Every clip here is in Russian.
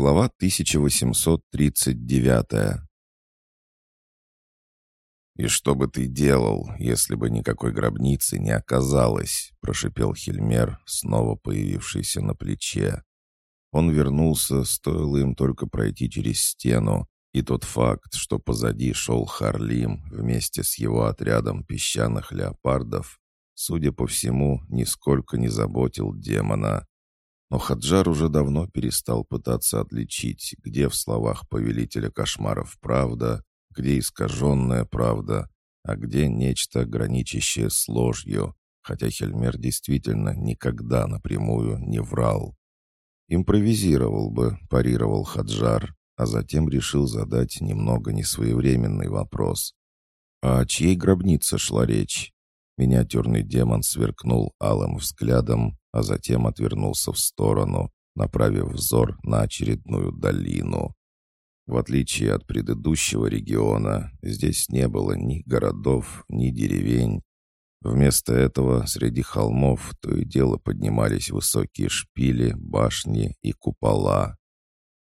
Глава 1839 «И что бы ты делал, если бы никакой гробницы не оказалось?» — прошипел Хельмер, снова появившийся на плече. Он вернулся, стоило им только пройти через стену, и тот факт, что позади шел Харлим вместе с его отрядом песчаных леопардов, судя по всему, нисколько не заботил демона. Но Хаджар уже давно перестал пытаться отличить, где в словах повелителя кошмаров правда, где искаженная правда, а где нечто, граничащее с ложью, хотя Хельмер действительно никогда напрямую не врал. «Импровизировал бы», — парировал Хаджар, а затем решил задать немного несвоевременный вопрос. «А о чьей гробнице шла речь?» Миниатюрный демон сверкнул алым взглядом, а затем отвернулся в сторону, направив взор на очередную долину. В отличие от предыдущего региона, здесь не было ни городов, ни деревень. Вместо этого среди холмов то и дело поднимались высокие шпили, башни и купола.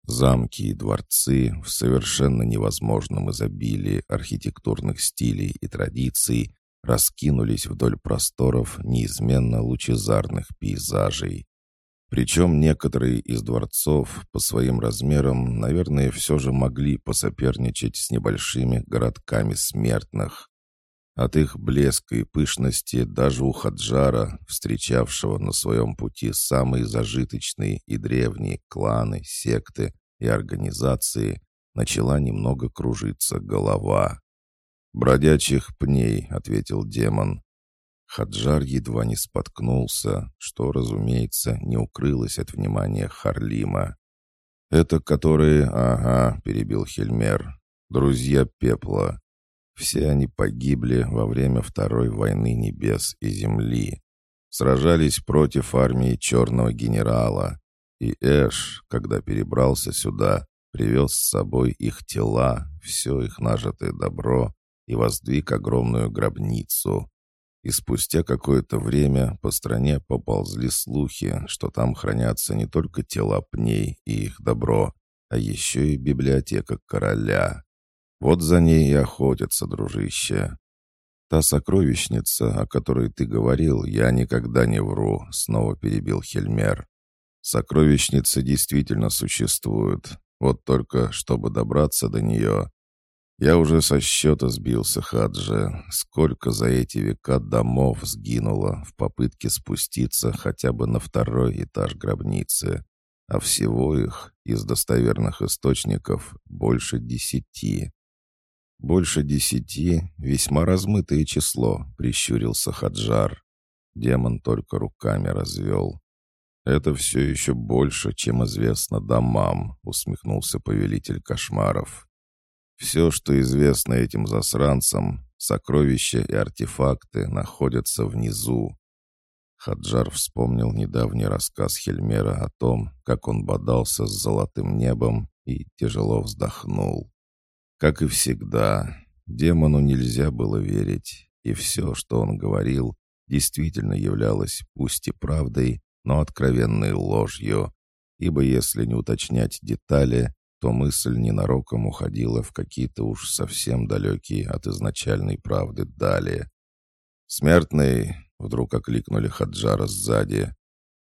Замки и дворцы в совершенно невозможном изобилии архитектурных стилей и традиций раскинулись вдоль просторов неизменно лучезарных пейзажей. Причем некоторые из дворцов по своим размерам, наверное, все же могли посоперничать с небольшими городками смертных. От их блеска и пышности даже у Хаджара, встречавшего на своем пути самые зажиточные и древние кланы, секты и организации, начала немного кружиться голова. «Бродячих пней», — ответил демон. Хаджар едва не споткнулся, что, разумеется, не укрылось от внимания Харлима. «Это которые, ага», — перебил Хельмер, — «друзья пепла. Все они погибли во время Второй войны небес и земли. Сражались против армии черного генерала. И Эш, когда перебрался сюда, привез с собой их тела, все их нажитое добро и воздвиг огромную гробницу. И спустя какое-то время по стране поползли слухи, что там хранятся не только тела пней и их добро, а еще и библиотека короля. Вот за ней и охотятся, дружище. Та сокровищница, о которой ты говорил, я никогда не вру, снова перебил Хельмер. Сокровищницы действительно существуют. Вот только, чтобы добраться до нее, я уже со счета сбился, Хаджи. Сколько за эти века домов сгинуло в попытке спуститься хотя бы на второй этаж гробницы. А всего их, из достоверных источников, больше десяти. «Больше десяти — весьма размытое число», — прищурился Хаджар. Демон только руками развел. «Это все еще больше, чем известно домам», — усмехнулся повелитель кошмаров. Все, что известно этим засранцам, сокровища и артефакты находятся внизу. Хаджар вспомнил недавний рассказ Хельмера о том, как он бодался с золотым небом и тяжело вздохнул. Как и всегда, демону нельзя было верить, и все, что он говорил, действительно являлось пусть и правдой, но откровенной ложью, ибо если не уточнять детали, то мысль ненароком уходила в какие-то уж совсем далекие от изначальной правды далее. «Смертный!» — вдруг окликнули Хаджара сзади.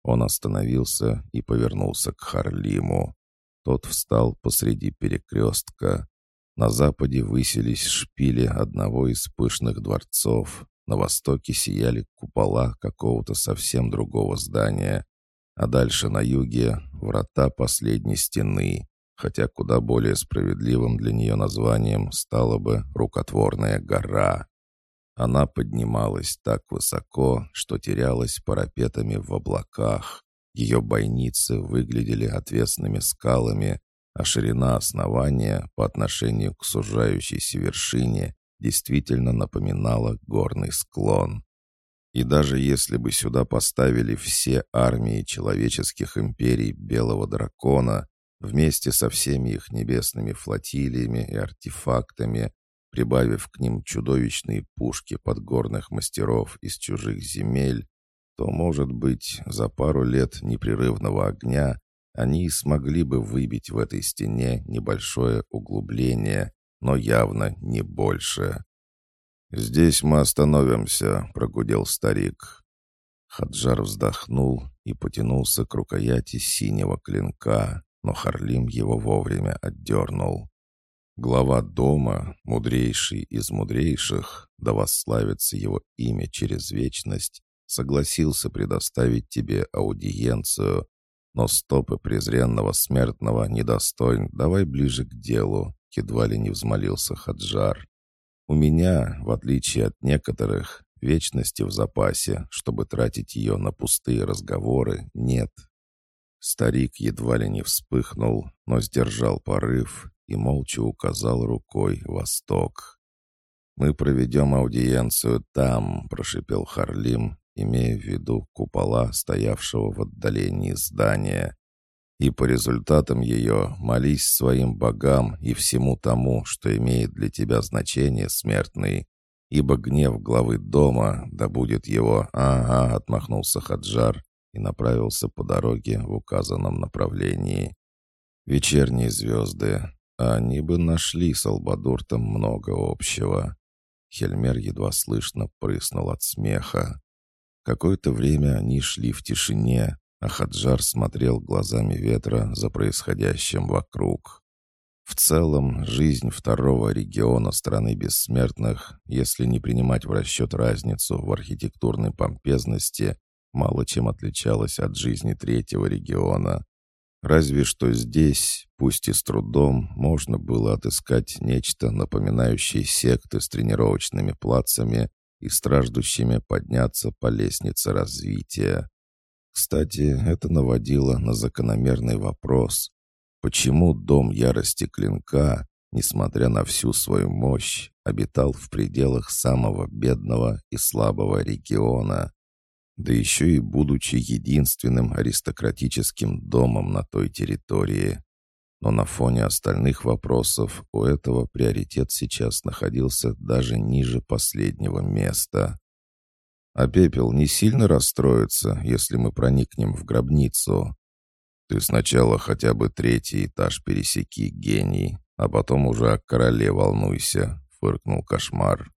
Он остановился и повернулся к Харлиму. Тот встал посреди перекрестка. На западе высились шпили одного из пышных дворцов, на востоке сияли купола какого-то совсем другого здания, а дальше на юге — врата последней стены хотя куда более справедливым для нее названием стала бы «Рукотворная гора». Она поднималась так высоко, что терялась парапетами в облаках. Ее бойницы выглядели отвесными скалами, а ширина основания по отношению к сужающейся вершине действительно напоминала горный склон. И даже если бы сюда поставили все армии человеческих империй Белого Дракона, вместе со всеми их небесными флотилиями и артефактами, прибавив к ним чудовищные пушки подгорных мастеров из чужих земель, то, может быть, за пару лет непрерывного огня они смогли бы выбить в этой стене небольшое углубление, но явно не больше. «Здесь мы остановимся», — прогудел старик. Хаджар вздохнул и потянулся к рукояти синего клинка, но Харлим его вовремя отдернул. Глава дома, мудрейший из мудрейших, да восславится его имя через вечность, согласился предоставить тебе аудиенцию, но стопы презренного смертного недостоин, давай ближе к делу, едва ли не взмолился Хаджар. У меня, в отличие от некоторых, вечности в запасе, чтобы тратить ее на пустые разговоры, нет. Старик едва ли не вспыхнул, но сдержал порыв и молча указал рукой восток. «Мы проведем аудиенцию там», — прошипел Харлим, имея в виду купола, стоявшего в отдалении здания. «И по результатам ее молись своим богам и всему тому, что имеет для тебя значение, смертный, ибо гнев главы дома, да будет его...» «Ага», — отмахнулся Хаджар направился по дороге в указанном направлении. «Вечерние звезды, они бы нашли с Албадуртом много общего». Хельмер едва слышно прыснул от смеха. Какое-то время они шли в тишине, а Хаджар смотрел глазами ветра за происходящим вокруг. В целом, жизнь второго региона страны бессмертных, если не принимать в расчет разницу в архитектурной помпезности, мало чем отличалась от жизни третьего региона. Разве что здесь, пусть и с трудом, можно было отыскать нечто напоминающее секты с тренировочными плацами и страждущими подняться по лестнице развития. Кстати, это наводило на закономерный вопрос. Почему дом ярости клинка, несмотря на всю свою мощь, обитал в пределах самого бедного и слабого региона? Да еще и будучи единственным аристократическим домом на той территории. Но на фоне остальных вопросов у этого приоритет сейчас находился даже ниже последнего места. А пепел не сильно расстроится, если мы проникнем в гробницу. Ты сначала хотя бы третий этаж пересеки, гений, а потом уже о короле волнуйся, фыркнул кошмар.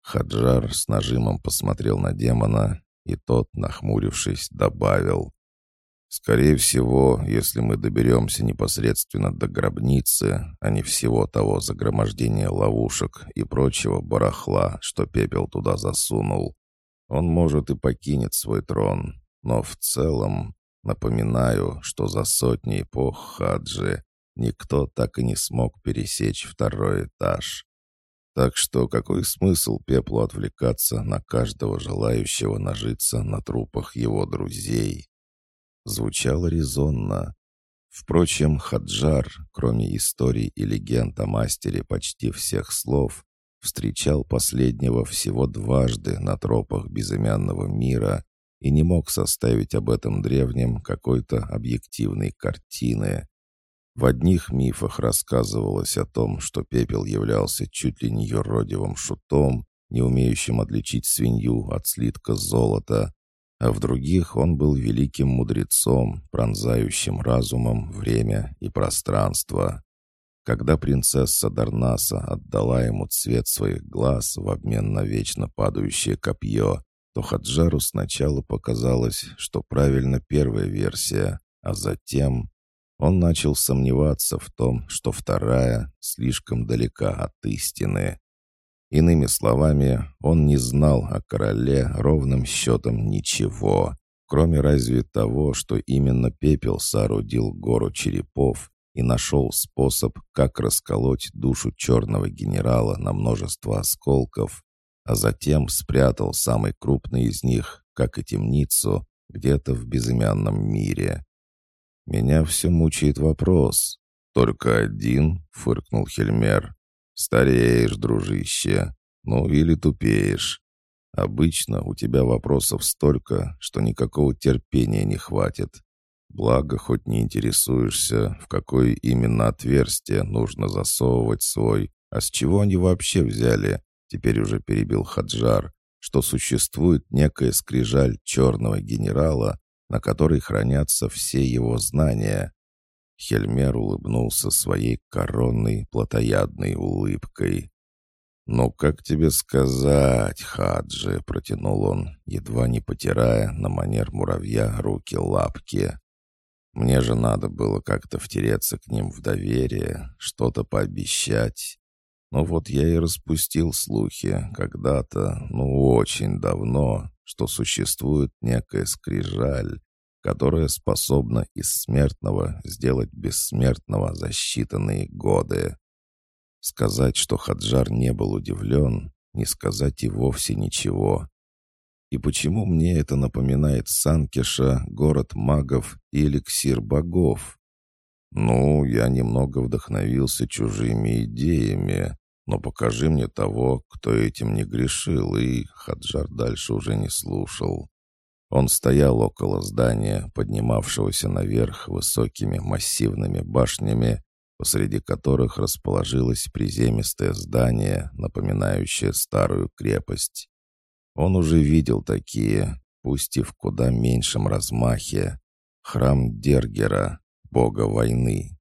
Хаджар с нажимом посмотрел на демона, и тот, нахмурившись, добавил. Скорее всего, если мы доберемся непосредственно до гробницы, а не всего того загромождения ловушек и прочего барахла, что пепел туда засунул, он может и покинет свой трон. Но в целом, напоминаю, что за сотни эпох Хаджи никто так и не смог пересечь второй этаж. Так что какой смысл пеплу отвлекаться на каждого желающего нажиться на трупах его друзей? звучало резонно. Впрочем, Хаджар, кроме историй и легенд о мастере почти всех слов, встречал последнего всего дважды на тропах безымянного мира и не мог составить об этом древнем какой-то объективной картины. В одних мифах рассказывалось о том, что пепел являлся чуть ли не юродивым шутом, не умеющим отличить свинью от слитка золота, а в других он был великим мудрецом, пронзающим разумом время и пространство. Когда принцесса Дарнаса отдала ему цвет своих глаз в обмен на вечно падающее копье, то Хаджару сначала показалось, что правильно первая версия, а затем он начал сомневаться в том, что вторая слишком далека от истины. Иными словами, он не знал о короле ровным счетом ничего, кроме разве того, что именно пепел соорудил гору черепов и нашел способ, как расколоть душу черного генерала на множество осколков, а затем спрятал самый крупный из них, как и темницу, где-то в безымянном мире. «Меня все мучает вопрос. Только один?» — фыркнул Хельмер. «Стареешь, дружище. Ну, или тупеешь. Обычно у тебя вопросов столько, что никакого терпения не хватит. Благо, хоть не интересуешься, в какое именно отверстие нужно засовывать свой, а с чего они вообще взяли, теперь уже перебил Хаджар, что существует некая скрижаль черного генерала, на которой хранятся все его знания. Хельмер улыбнулся своей коронной плотоядной улыбкой. «Ну, как тебе сказать, Хаджи?» — протянул он, едва не потирая на манер муравья руки-лапки. «Мне же надо было как-то втереться к ним в доверие, что-то пообещать. Но вот я и распустил слухи когда-то, ну, очень давно, что существует некая скрижаль, которая способна из смертного сделать бессмертного за считанные годы. Сказать, что Хаджар не был удивлен, не сказать и вовсе ничего. И почему мне это напоминает Санкеша, город магов и эликсир богов? Ну, я немного вдохновился чужими идеями, но покажи мне того, кто этим не грешил, и Хаджар дальше уже не слушал. Он стоял около здания, поднимавшегося наверх высокими массивными башнями, посреди которых расположилось приземистое здание, напоминающее старую крепость. Он уже видел такие, пусть и в куда меньшем размахе. Храм Дергера, бога войны.